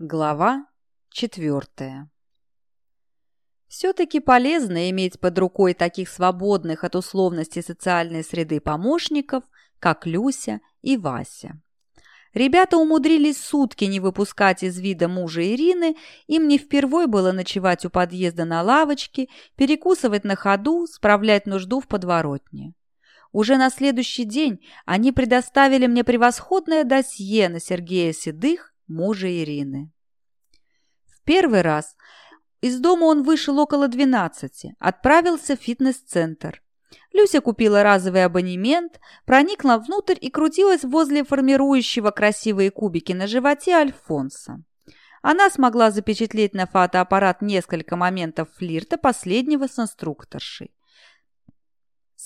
Глава четвертая Все-таки полезно иметь под рукой таких свободных от условности социальной среды помощников, как Люся и Вася. Ребята умудрились сутки не выпускать из вида мужа Ирины, им не впервой было ночевать у подъезда на лавочке, перекусывать на ходу, справлять нужду в подворотне. Уже на следующий день они предоставили мне превосходное досье на Сергея Седых мужа Ирины. В первый раз из дома он вышел около 12, отправился в фитнес-центр. Люся купила разовый абонемент, проникла внутрь и крутилась возле формирующего красивые кубики на животе Альфонса. Она смогла запечатлеть на фотоаппарат несколько моментов флирта последнего с инструкторшей.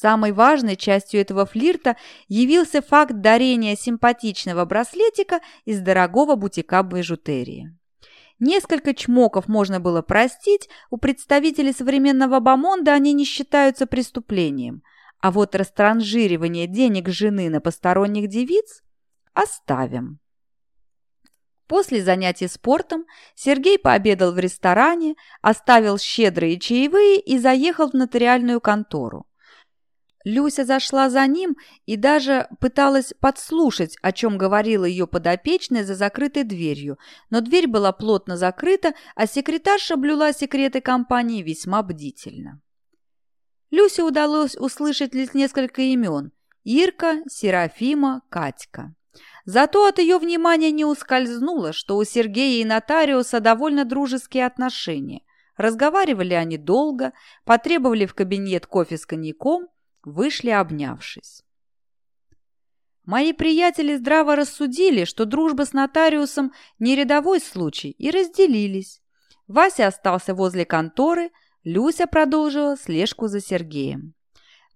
Самой важной частью этого флирта явился факт дарения симпатичного браслетика из дорогого бутика бижутерии. Несколько чмоков можно было простить, у представителей современного бомонда они не считаются преступлением, а вот растранжиривание денег жены на посторонних девиц оставим. После занятий спортом Сергей пообедал в ресторане, оставил щедрые чаевые и заехал в нотариальную контору. Люся зашла за ним и даже пыталась подслушать, о чем говорила ее подопечная за закрытой дверью, но дверь была плотно закрыта, а секретарша блюла секреты компании весьма бдительно. Люсе удалось услышать лишь несколько имен – Ирка, Серафима, Катька. Зато от ее внимания не ускользнуло, что у Сергея и нотариуса довольно дружеские отношения. Разговаривали они долго, потребовали в кабинет кофе с коньяком – вышли обнявшись. Мои приятели здраво рассудили, что дружба с нотариусом не рядовой случай, и разделились. Вася остался возле конторы, Люся продолжила слежку за Сергеем.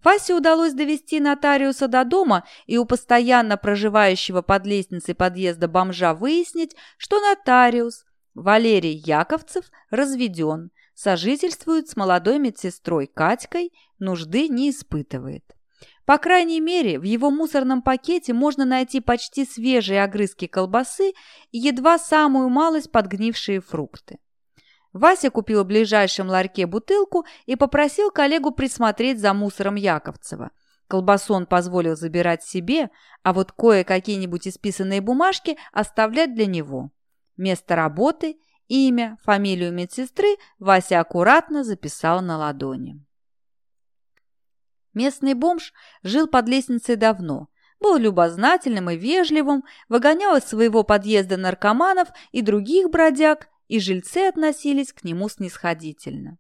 Васе удалось довести нотариуса до дома и у постоянно проживающего под лестницей подъезда бомжа выяснить, что нотариус Валерий Яковцев разведен, сожительствует с молодой медсестрой Катькой нужды не испытывает. По крайней мере, в его мусорном пакете можно найти почти свежие огрызки колбасы и едва самую малость подгнившие фрукты. Вася купил в ближайшем ларьке бутылку и попросил коллегу присмотреть за мусором Яковцева. Колбасу он позволил забирать себе, а вот кое-какие-нибудь исписанные бумажки оставлять для него. Место работы, имя, фамилию медсестры Вася аккуратно записал на ладони. Местный бомж жил под лестницей давно, был любознательным и вежливым, выгонял из своего подъезда наркоманов и других бродяг, и жильцы относились к нему снисходительно.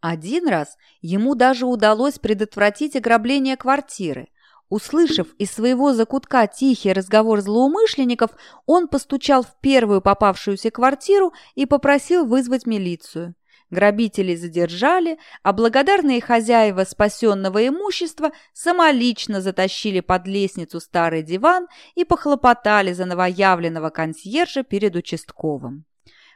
Один раз ему даже удалось предотвратить ограбление квартиры. Услышав из своего закутка тихий разговор злоумышленников, он постучал в первую попавшуюся квартиру и попросил вызвать милицию. Грабителей задержали, а благодарные хозяева спасенного имущества самолично затащили под лестницу старый диван и похлопотали за новоявленного консьержа перед участковым.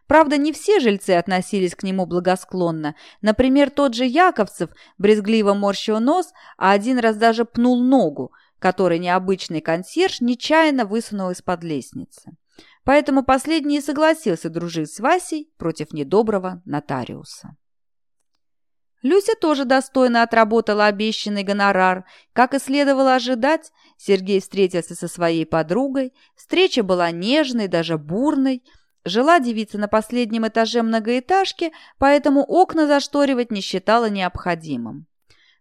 Правда, не все жильцы относились к нему благосклонно. Например, тот же Яковцев брезгливо морщил нос, а один раз даже пнул ногу, который необычный консьерж нечаянно высунул из-под лестницы. Поэтому последний и согласился дружить с Васей против недоброго нотариуса. Люся тоже достойно отработала обещанный гонорар. Как и следовало ожидать, Сергей встретился со своей подругой. Встреча была нежной, даже бурной. Жила девица на последнем этаже многоэтажки, поэтому окна зашторивать не считала необходимым.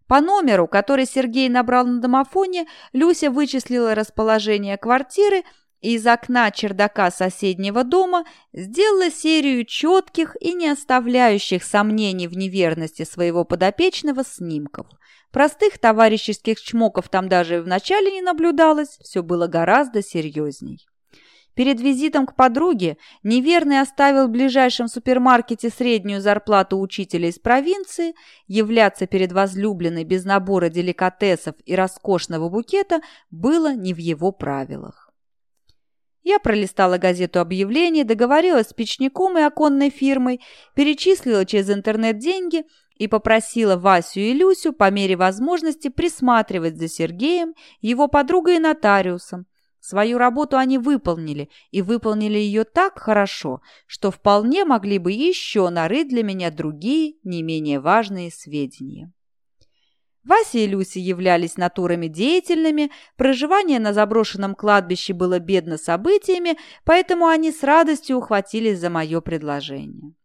По номеру, который Сергей набрал на домофоне, Люся вычислила расположение квартиры – из окна чердака соседнего дома сделала серию четких и не оставляющих сомнений в неверности своего подопечного снимков. Простых товарищеских чмоков там даже вначале не наблюдалось, все было гораздо серьезней. Перед визитом к подруге неверный оставил в ближайшем супермаркете среднюю зарплату учителя из провинции, являться перед возлюбленной без набора деликатесов и роскошного букета было не в его правилах. Я пролистала газету объявлений, договорилась с печником и оконной фирмой, перечислила через интернет деньги и попросила Васю и Люсю по мере возможности присматривать за Сергеем, его подругой и нотариусом. Свою работу они выполнили, и выполнили ее так хорошо, что вполне могли бы еще нарыть для меня другие, не менее важные сведения. Вася и Люся являлись натурами деятельными, проживание на заброшенном кладбище было бедно событиями, поэтому они с радостью ухватились за мое предложение.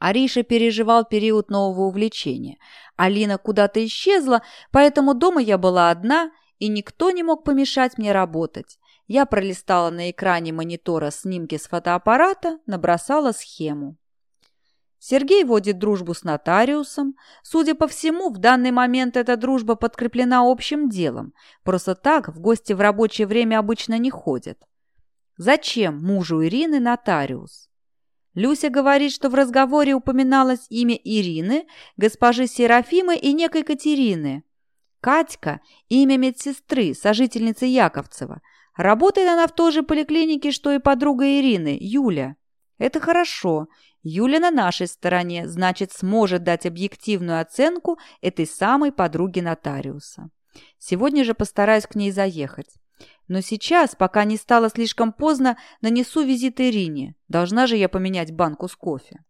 Ариша переживал период нового увлечения. Алина куда-то исчезла, поэтому дома я была одна, и никто не мог помешать мне работать. Я пролистала на экране монитора снимки с фотоаппарата, набросала схему. Сергей водит дружбу с нотариусом. Судя по всему, в данный момент эта дружба подкреплена общим делом. Просто так в гости в рабочее время обычно не ходят. Зачем мужу Ирины нотариус? Люся говорит, что в разговоре упоминалось имя Ирины, госпожи Серафимы и некой Катерины. Катька – имя медсестры, сожительницы Яковцева. Работает она в той же поликлинике, что и подруга Ирины, Юля. Это хорошо. Юля на нашей стороне, значит, сможет дать объективную оценку этой самой подруге нотариуса. Сегодня же постараюсь к ней заехать. Но сейчас, пока не стало слишком поздно, нанесу визит Ирине. Должна же я поменять банку с кофе.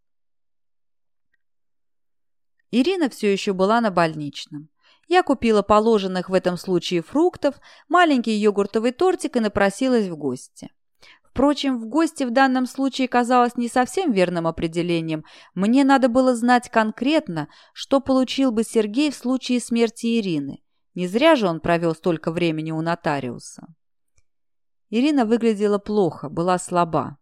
Ирина все еще была на больничном. Я купила положенных в этом случае фруктов, маленький йогуртовый тортик и напросилась в гости. Впрочем, в гости в данном случае казалось не совсем верным определением. Мне надо было знать конкретно, что получил бы Сергей в случае смерти Ирины. Не зря же он провел столько времени у нотариуса. Ирина выглядела плохо, была слаба.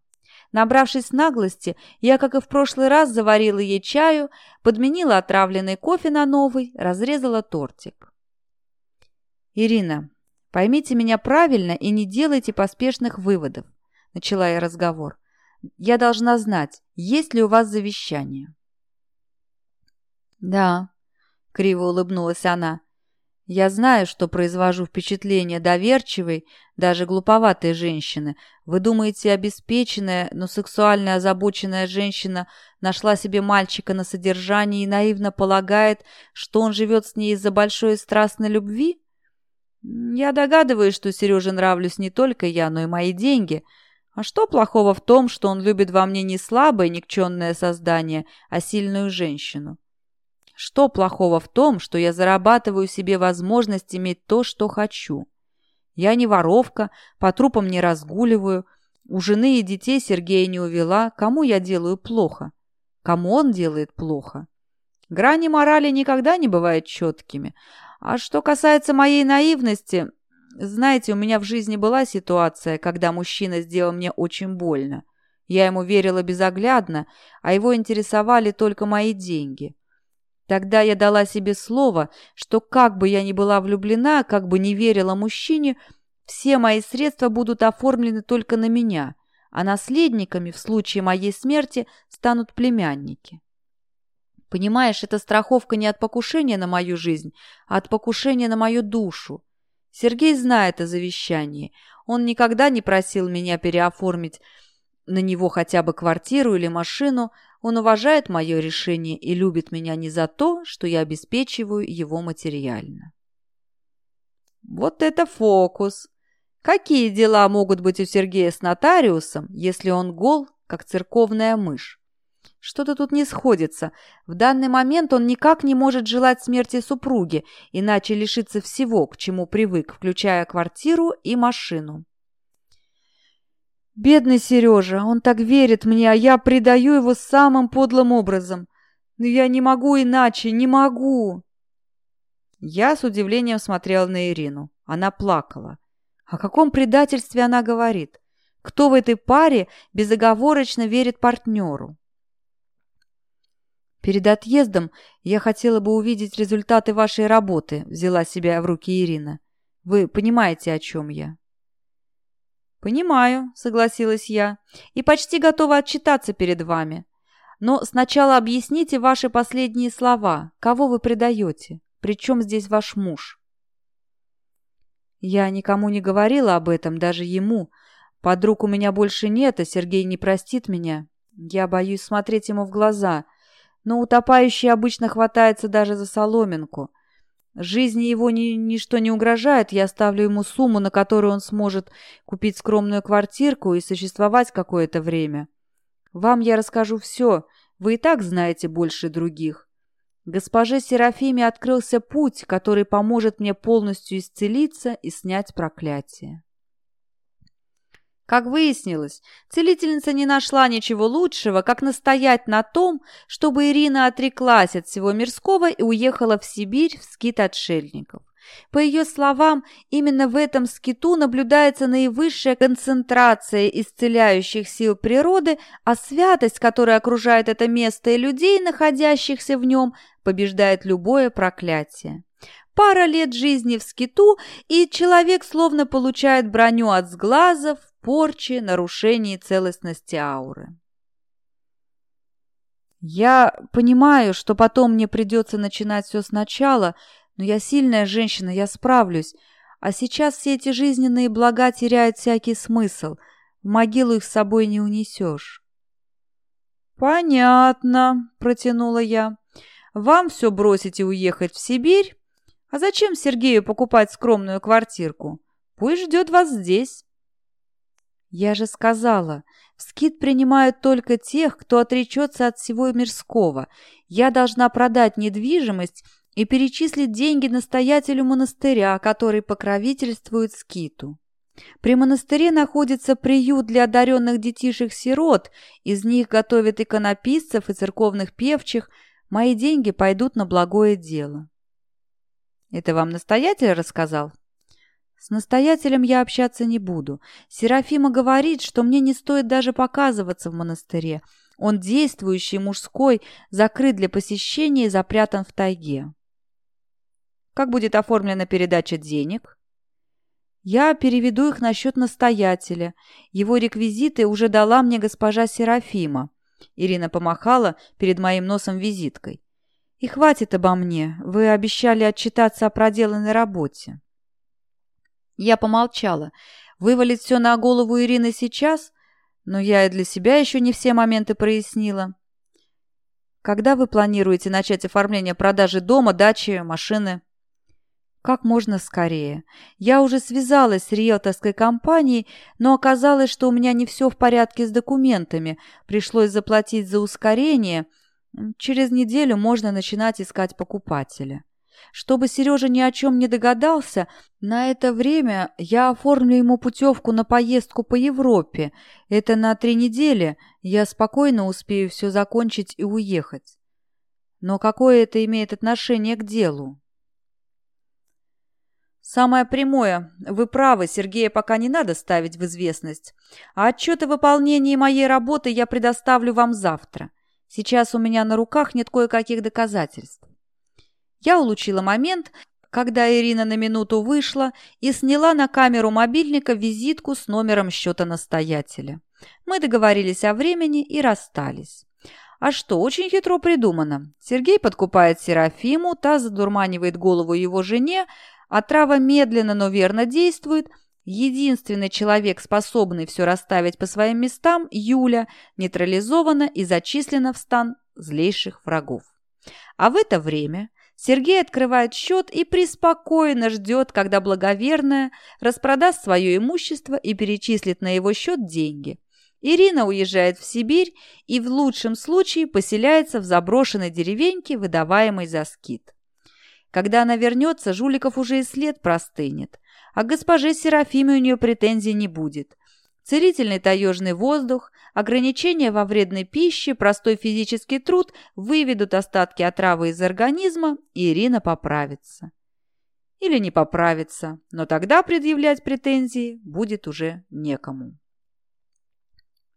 Набравшись наглости, я, как и в прошлый раз, заварила ей чаю, подменила отравленный кофе на новый, разрезала тортик. «Ирина, поймите меня правильно и не делайте поспешных выводов начала я разговор. «Я должна знать, есть ли у вас завещание?» «Да», — криво улыбнулась она. «Я знаю, что произвожу впечатление доверчивой, даже глуповатой женщины. Вы думаете, обеспеченная, но сексуально озабоченная женщина нашла себе мальчика на содержании и наивно полагает, что он живет с ней из-за большой и страстной любви? Я догадываюсь, что Сереже нравлюсь не только я, но и мои деньги». А что плохого в том, что он любит во мне не слабое никчемное создание, а сильную женщину? Что плохого в том, что я зарабатываю себе возможность иметь то, что хочу? Я не воровка, по трупам не разгуливаю, у жены и детей Сергея не увела, кому я делаю плохо? Кому он делает плохо? Грани морали никогда не бывают четкими. А что касается моей наивности, знаете, у меня в жизни была ситуация, когда мужчина сделал мне очень больно. Я ему верила безоглядно, а его интересовали только мои деньги. Тогда я дала себе слово, что как бы я ни была влюблена, как бы не верила мужчине, все мои средства будут оформлены только на меня, а наследниками в случае моей смерти станут племянники. Понимаешь, это страховка не от покушения на мою жизнь, а от покушения на мою душу. Сергей знает о завещании. Он никогда не просил меня переоформить на него хотя бы квартиру или машину. Он уважает мое решение и любит меня не за то, что я обеспечиваю его материально. Вот это фокус! Какие дела могут быть у Сергея с нотариусом, если он гол, как церковная мышь? Что-то тут не сходится. В данный момент он никак не может желать смерти супруги, иначе лишится всего, к чему привык, включая квартиру и машину. Бедный Сережа, он так верит мне, а я предаю его самым подлым образом. Но я не могу иначе, не могу. Я с удивлением смотрела на Ирину. Она плакала. О каком предательстве она говорит? Кто в этой паре безоговорочно верит партнеру? Перед отъездом я хотела бы увидеть результаты вашей работы, взяла себя в руки Ирина. Вы понимаете, о чем я? Понимаю, согласилась я, и почти готова отчитаться перед вами. Но сначала объясните ваши последние слова. Кого вы предаете? Причем здесь ваш муж? Я никому не говорила об этом, даже ему. Подруг у меня больше нет, а Сергей не простит меня. Я боюсь смотреть ему в глаза — но утопающий обычно хватается даже за соломинку. Жизни его ни, ничто не угрожает, я оставлю ему сумму, на которую он сможет купить скромную квартирку и существовать какое-то время. Вам я расскажу все, вы и так знаете больше других. Госпоже Серафиме открылся путь, который поможет мне полностью исцелиться и снять проклятие. Как выяснилось, целительница не нашла ничего лучшего, как настоять на том, чтобы Ирина отреклась от всего мирского и уехала в Сибирь в скит отшельников. По ее словам, именно в этом скиту наблюдается наивысшая концентрация исцеляющих сил природы, а святость, которая окружает это место и людей, находящихся в нем, побеждает любое проклятие. Пара лет жизни в скиту, и человек словно получает броню от сглазов, порчи, нарушений целостности ауры. Я понимаю, что потом мне придется начинать все сначала, но я сильная женщина, я справлюсь. А сейчас все эти жизненные блага теряют всякий смысл. В могилу их с собой не унесешь. «Понятно», — протянула я. «Вам все бросить и уехать в Сибирь? А зачем Сергею покупать скромную квартирку? Пусть ждет вас здесь». «Я же сказала, скид принимают только тех, кто отречется от всего мирского. Я должна продать недвижимость и перечислить деньги настоятелю монастыря, который покровительствует скиту. При монастыре находится приют для одаренных детишек-сирот, из них готовят иконописцев и церковных певчих, мои деньги пойдут на благое дело. Это вам настоятель рассказал? С настоятелем я общаться не буду. Серафима говорит, что мне не стоит даже показываться в монастыре. Он действующий, мужской, закрыт для посещения и запрятан в тайге. Как будет оформлена передача денег? Я переведу их на счет настоятеля. Его реквизиты уже дала мне госпожа Серафима. Ирина помахала перед моим носом визиткой. И хватит обо мне. Вы обещали отчитаться о проделанной работе. Я помолчала. Вывалить все на голову Ирины сейчас? Но я и для себя еще не все моменты прояснила. Когда вы планируете начать оформление продажи дома, дачи, машины? как можно скорее. Я уже связалась с риэлторской компанией, но оказалось, что у меня не все в порядке с документами. Пришлось заплатить за ускорение. Через неделю можно начинать искать покупателя. Чтобы Сережа ни о чем не догадался, на это время я оформлю ему путевку на поездку по Европе. Это на три недели. Я спокойно успею все закончить и уехать. Но какое это имеет отношение к делу? «Самое прямое. Вы правы, Сергея пока не надо ставить в известность. А отчет о выполнении моей работы я предоставлю вам завтра. Сейчас у меня на руках нет кое-каких доказательств». Я улучила момент, когда Ирина на минуту вышла и сняла на камеру мобильника визитку с номером счета настоятеля. Мы договорились о времени и расстались. А что, очень хитро придумано. Сергей подкупает Серафиму, та задурманивает голову его жене, а медленно, но верно действует. Единственный человек, способный все расставить по своим местам, Юля, нейтрализована и зачислена в стан злейших врагов. А в это время Сергей открывает счет и преспокойно ждет, когда благоверная распродаст свое имущество и перечислит на его счет деньги. Ирина уезжает в Сибирь и в лучшем случае поселяется в заброшенной деревеньке, выдаваемой за скит. Когда она вернется, Жуликов уже и след простынет. А к госпоже Серафиме у нее претензий не будет. Целительный таежный воздух, ограничения во вредной пище, простой физический труд выведут остатки отравы из организма, и Ирина поправится. Или не поправится, но тогда предъявлять претензии будет уже некому.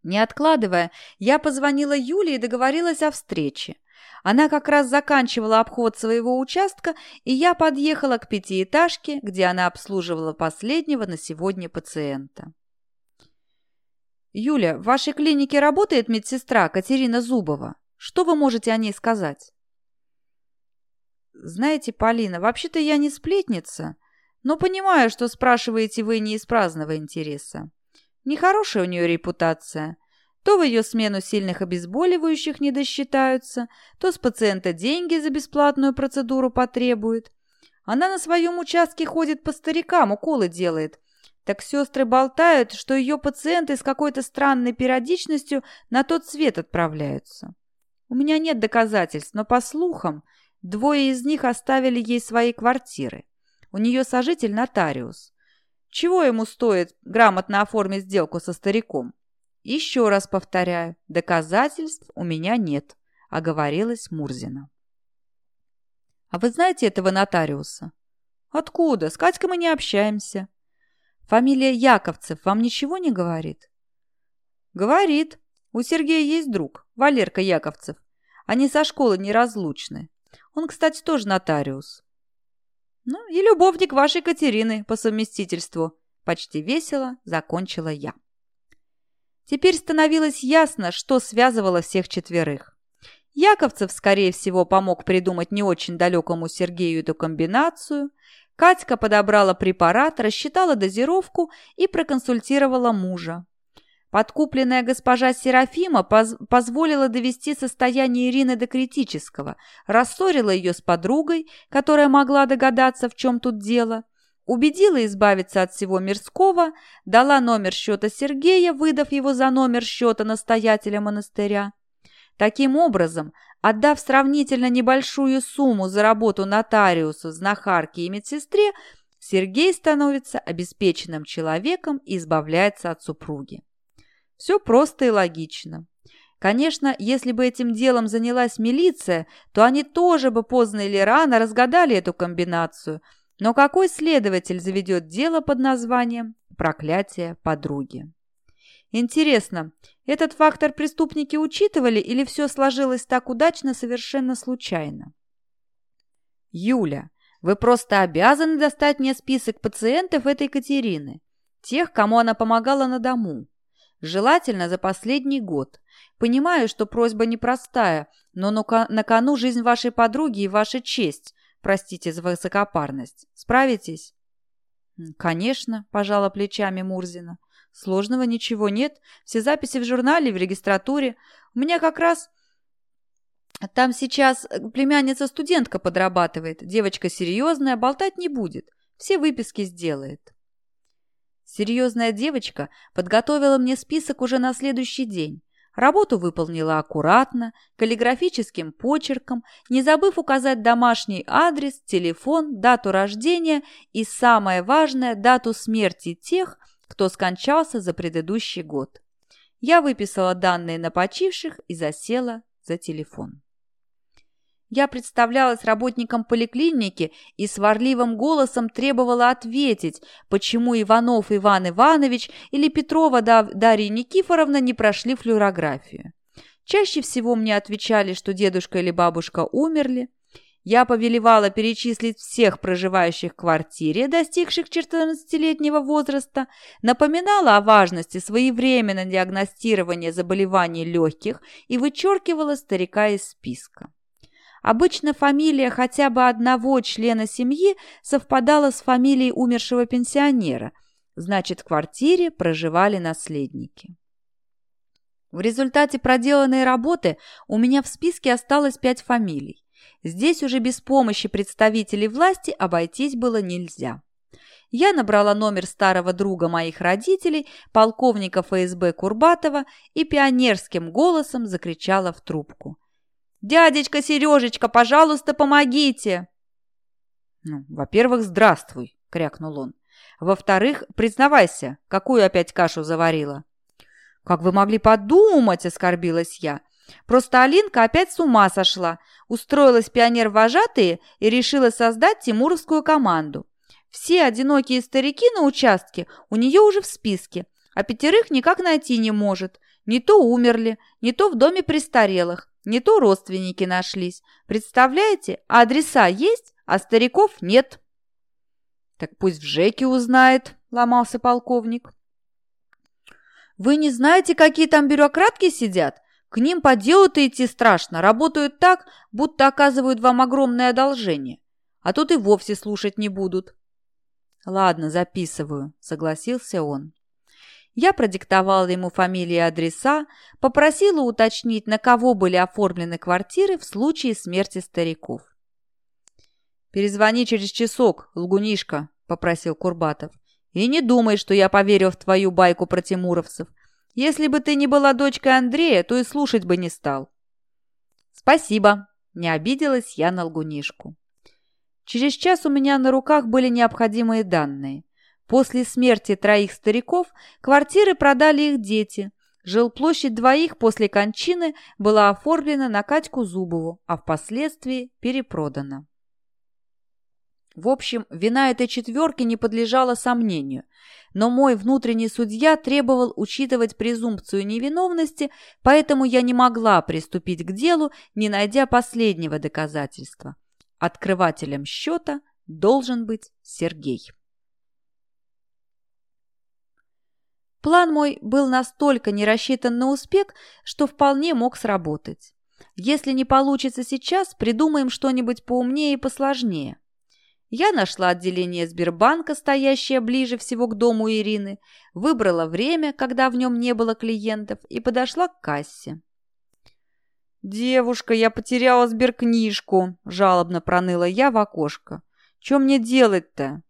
Не откладывая, я позвонила Юле и договорилась о встрече. Она как раз заканчивала обход своего участка, и я подъехала к пятиэтажке, где она обслуживала последнего на сегодня пациента. «Юля, в вашей клинике работает медсестра Катерина Зубова. Что вы можете о ней сказать?» «Знаете, Полина, вообще-то я не сплетница, но понимаю, что спрашиваете вы не из праздного интереса. Нехорошая у нее репутация. То в ее смену сильных обезболивающих не досчитаются, то с пациента деньги за бесплатную процедуру потребуют. Она на своем участке ходит по старикам, уколы делает. Так сестры болтают, что ее пациенты с какой-то странной периодичностью на тот свет отправляются. У меня нет доказательств, но по слухам, двое из них оставили ей свои квартиры. У нее сожитель нотариус. Чего ему стоит грамотно оформить сделку со стариком? Еще раз повторяю, доказательств у меня нет, оговорилась Мурзина. А вы знаете этого нотариуса? Откуда? С Катькой мы не общаемся. Фамилия Яковцев вам ничего не говорит? Говорит. У Сергея есть друг, Валерка Яковцев. Они со школы неразлучны. Он, кстати, тоже нотариус. Ну, и любовник вашей Катерины по совместительству. Почти весело закончила я. Теперь становилось ясно, что связывало всех четверых. Яковцев, скорее всего, помог придумать не очень далекому Сергею эту комбинацию. Катька подобрала препарат, рассчитала дозировку и проконсультировала мужа. Подкупленная госпожа Серафима поз позволила довести состояние Ирины до критического, рассорила ее с подругой, которая могла догадаться, в чем тут дело, убедила избавиться от всего мирского, дала номер счета Сергея, выдав его за номер счета настоятеля монастыря. Таким образом, отдав сравнительно небольшую сумму за работу нотариусу, знахарке и медсестре, Сергей становится обеспеченным человеком и избавляется от супруги. Все просто и логично. Конечно, если бы этим делом занялась милиция, то они тоже бы поздно или рано разгадали эту комбинацию. Но какой следователь заведет дело под названием «Проклятие подруги»? Интересно, этот фактор преступники учитывали или все сложилось так удачно совершенно случайно? Юля, вы просто обязаны достать мне список пациентов этой Катерины, тех, кому она помогала на дому. Желательно за последний год. Понимаю, что просьба непростая, но на кону жизнь вашей подруги и ваша честь. Простите за высокопарность. Справитесь?» «Конечно», – пожала плечами Мурзина. «Сложного ничего нет. Все записи в журнале, в регистратуре. У меня как раз там сейчас племянница-студентка подрабатывает. Девочка серьезная, болтать не будет. Все выписки сделает». Серьезная девочка подготовила мне список уже на следующий день. Работу выполнила аккуратно, каллиграфическим почерком, не забыв указать домашний адрес, телефон, дату рождения и, самое важное, дату смерти тех, кто скончался за предыдущий год. Я выписала данные на почивших и засела за телефон. Я представлялась работником поликлиники и сварливым голосом требовала ответить, почему Иванов Иван Иванович или Петрова Дарья Никифоровна не прошли флюорографию. Чаще всего мне отвечали, что дедушка или бабушка умерли. Я повелевала перечислить всех проживающих в квартире, достигших 14-летнего возраста, напоминала о важности своевременного диагностирования заболеваний легких и вычеркивала старика из списка. Обычно фамилия хотя бы одного члена семьи совпадала с фамилией умершего пенсионера, значит, в квартире проживали наследники. В результате проделанной работы у меня в списке осталось пять фамилий. Здесь уже без помощи представителей власти обойтись было нельзя. Я набрала номер старого друга моих родителей, полковника ФСБ Курбатова, и пионерским голосом закричала в трубку. «Дядечка Сережечка, пожалуйста, помогите!» «Ну, во-первых, здравствуй!» — крякнул он. «Во-вторых, признавайся, какую опять кашу заварила?» «Как вы могли подумать?» — оскорбилась я. «Просто Алинка опять с ума сошла, устроилась пионер-вожатые и решила создать тимуровскую команду. Все одинокие старики на участке у нее уже в списке, а пятерых никак найти не может. Не то умерли, не то в доме престарелых. Не то родственники нашлись. Представляете, адреса есть, а стариков нет. Так пусть в ЖЭКе узнает, ломался полковник. Вы не знаете, какие там бюрократки сидят? К ним по делу-то идти страшно. Работают так, будто оказывают вам огромное одолжение. А тут и вовсе слушать не будут. Ладно, записываю, согласился он. Я продиктовала ему фамилии и адреса, попросила уточнить, на кого были оформлены квартиры в случае смерти стариков. «Перезвони через часок, лгунишка», — попросил Курбатов. «И не думай, что я поверил в твою байку про тимуровцев. Если бы ты не была дочкой Андрея, то и слушать бы не стал». «Спасибо», — не обиделась я на лгунишку. Через час у меня на руках были необходимые данные. После смерти троих стариков квартиры продали их дети. Жилплощадь двоих после кончины была оформлена на Катьку Зубову, а впоследствии перепродана. В общем, вина этой четверки не подлежала сомнению, но мой внутренний судья требовал учитывать презумпцию невиновности, поэтому я не могла приступить к делу, не найдя последнего доказательства. Открывателем счета должен быть Сергей. План мой был настолько не рассчитан на успех, что вполне мог сработать. Если не получится сейчас, придумаем что-нибудь поумнее и посложнее. Я нашла отделение Сбербанка, стоящее ближе всего к дому Ирины, выбрала время, когда в нем не было клиентов, и подошла к кассе. «Девушка, я потеряла сберкнижку», — жалобно проныла я в окошко. «Чем мне делать-то?»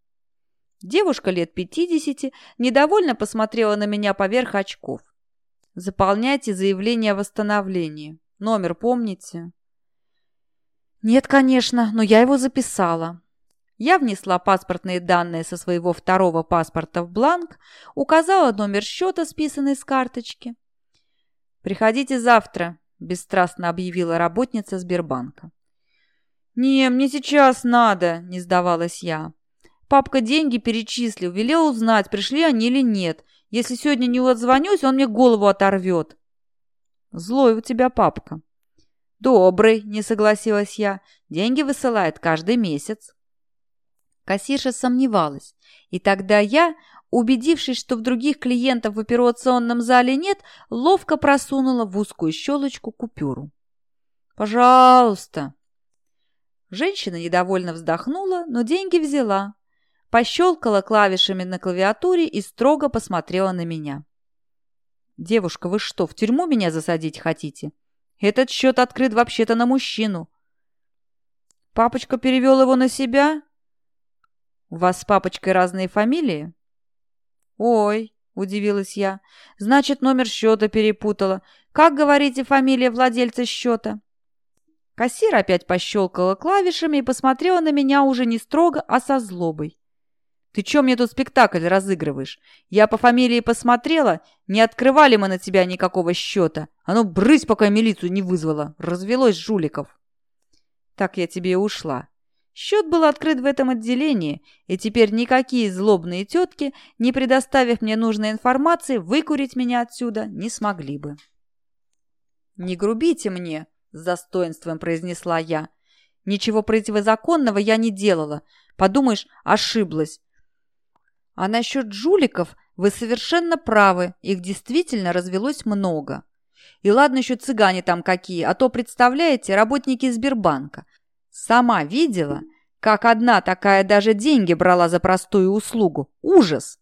Девушка лет пятидесяти недовольно посмотрела на меня поверх очков. «Заполняйте заявление о восстановлении. Номер помните?» «Нет, конечно, но я его записала». Я внесла паспортные данные со своего второго паспорта в бланк, указала номер счета, списанный с карточки. «Приходите завтра», – бесстрастно объявила работница Сбербанка. «Не, мне сейчас надо», – не сдавалась я. Папка деньги перечислил, велел узнать, пришли они или нет. Если сегодня не отзвонюсь, он мне голову оторвет. Злой у тебя папка. Добрый, не согласилась я. Деньги высылает каждый месяц. Кассирша сомневалась. И тогда я, убедившись, что в других клиентов в операционном зале нет, ловко просунула в узкую щелочку купюру. «Пожалуйста!» Женщина недовольно вздохнула, но деньги взяла пощелкала клавишами на клавиатуре и строго посмотрела на меня. «Девушка, вы что, в тюрьму меня засадить хотите? Этот счет открыт вообще-то на мужчину». «Папочка перевел его на себя?» «У вас с папочкой разные фамилии?» «Ой», — удивилась я, — «значит, номер счета перепутала. Как, говорите, фамилия владельца счета?» Кассир опять пощелкала клавишами и посмотрела на меня уже не строго, а со злобой. Ты чё мне тут спектакль разыгрываешь? Я по фамилии посмотрела, не открывали мы на тебя никакого счета. А ну, брысь, пока милицию не вызвала. Развелось жуликов. Так я тебе и ушла. Счет был открыт в этом отделении, и теперь никакие злобные тетки, не предоставив мне нужной информации, выкурить меня отсюда не смогли бы. «Не грубите мне», — с достоинством произнесла я. «Ничего противозаконного я не делала. Подумаешь, ошиблась. А насчет жуликов вы совершенно правы, их действительно развелось много. И ладно еще цыгане там какие, а то, представляете, работники Сбербанка. Сама видела, как одна такая даже деньги брала за простую услугу. Ужас!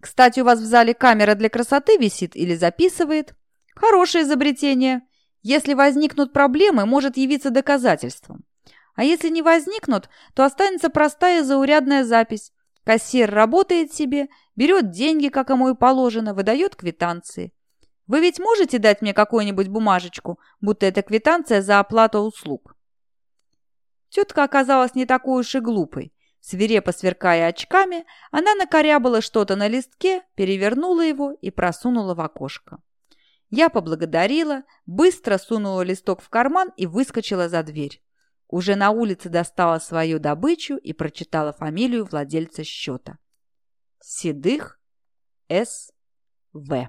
Кстати, у вас в зале камера для красоты висит или записывает? Хорошее изобретение. Если возникнут проблемы, может явиться доказательством. А если не возникнут, то останется простая заурядная запись. Кассир работает себе, берет деньги, как ему и положено, выдает квитанции. Вы ведь можете дать мне какую-нибудь бумажечку, будто это квитанция за оплату услуг?» Тетка оказалась не такой уж и глупой. Свирепо сверкая очками, она накорябала что-то на листке, перевернула его и просунула в окошко. Я поблагодарила, быстро сунула листок в карман и выскочила за дверь. Уже на улице достала свою добычу и прочитала фамилию владельца счета. Седых С. В.